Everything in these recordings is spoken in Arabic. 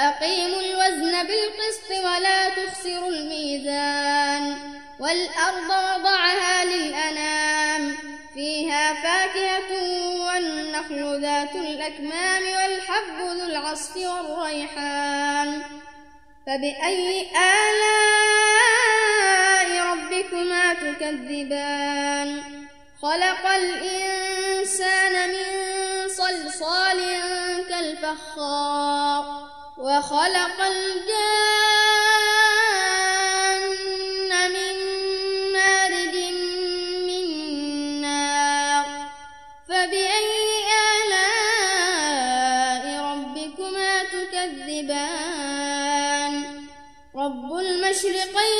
وأقيموا الوزن بالقسط ولا تخسروا الميزان والأرض وضعها للأنام فيها فاكهة والنخل ذات الأكمام والحب ذو العصف والريحان فبأي آلاء ربكما تكذبان؟ خلق الإنسان من صلصال كالفخار وخلق الجان من مارج من نار فبأي آلاء ربكما تكذبان؟ رب المشرقين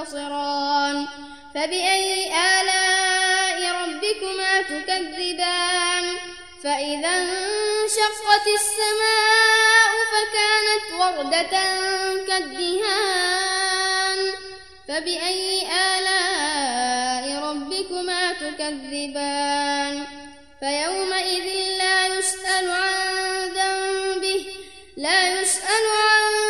تنتصران فبأي آلاء ربكما تكذبان؟ فإذا انشقت السماء فكانت وردة كالدهان. فبأي آلاء ربكما تكذبان؟ فيومئذ لا يسأل عن ذنبه لا يسأل عن